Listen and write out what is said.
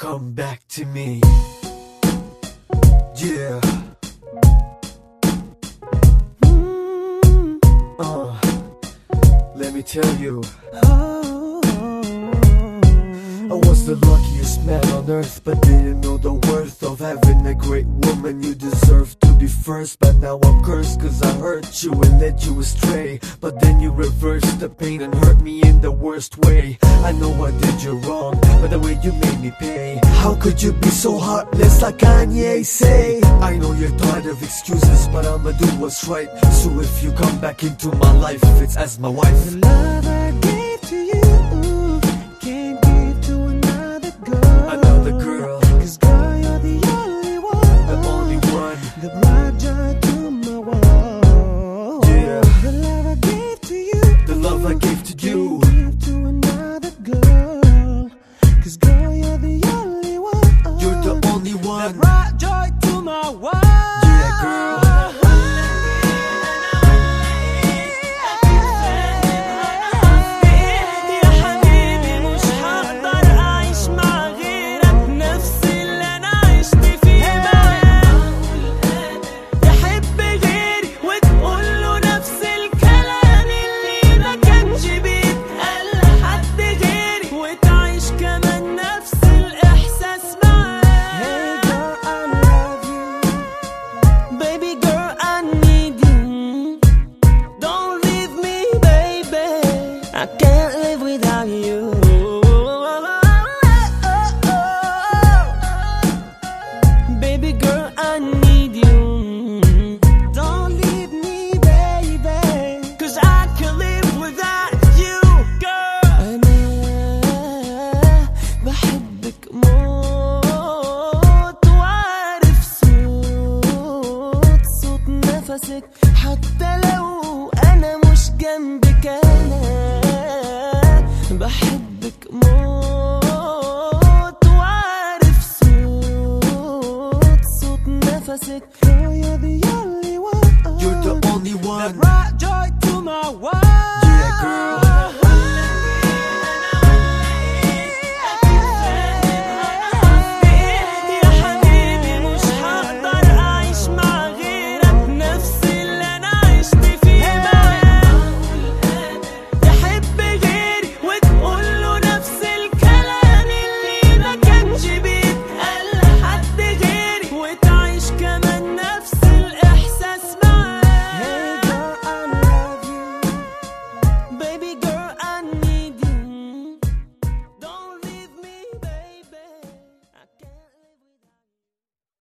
come back to me. Yeah. Uh, let me tell you. I was the luckiest man on earth, but didn't know the worth of having a great woman. You deserve to be first, but now I'm cursed cause I hurt you and led you astray. But then you reversed the pain and hurt me in the worst way. I know I did you wrong, but the way you made me pay. How could you be so heartless like Kanye say? I know you're tired of excuses, but I'ma do what's right. So if you come back into my life, it's as my wife. The love I gave to you I gave to you. موت وعارف صوت صوت نفسك. حتى لو أنا مش جنبك أنا بحبك موت وعارف صوت صوت نفسك. You're the only one. That brought joy to my world.